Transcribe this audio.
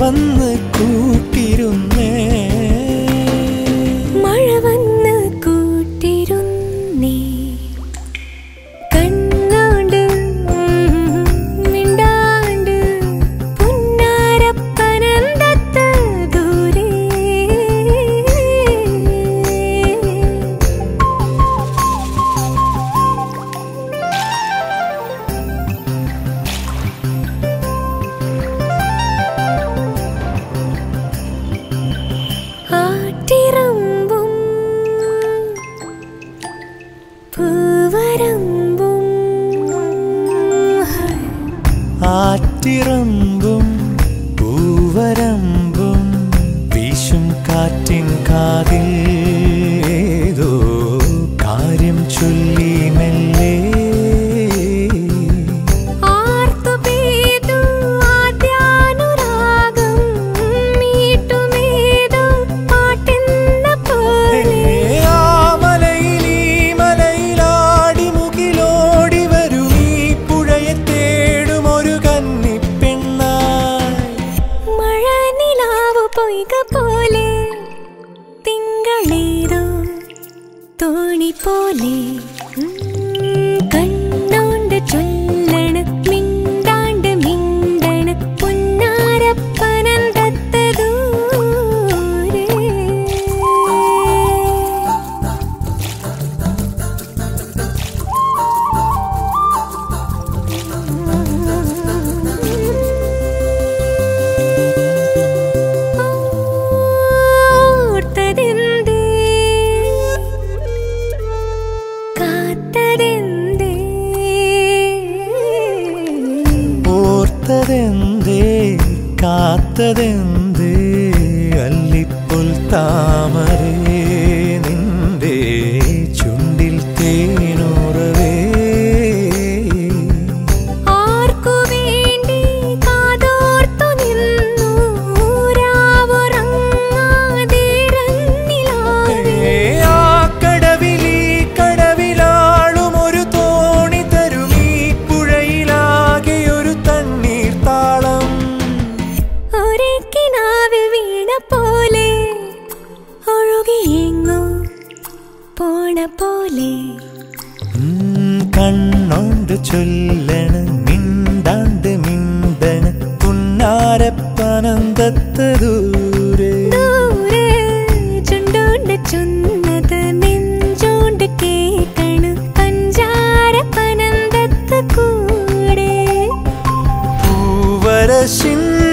വന്ന് കൂ കാറ്റിറമ്പും പൂവരമ്പും വീശും കാറ്റിൻ കാതിൽ 不理。കാത്തതെന്തേ കാത്തതെന്തേ അല്ലിപ്പുൽ താമരേ പോലെ. കണ്ണോണ്ട് ചൊല്ലണ് മിണ്ടാണ്ട് മിണ്ടണ്. പുന്നാരപ്പനന്തത്ത് ദൂരെ. ചുണ്ടോണ്ട് ചൊന്നത് നെഞ്ചോണ്ട് കേക്കണ്. പഞ്ചാരപ്പനന്തത്ത് കൂടെ. പൂവരശിന്ന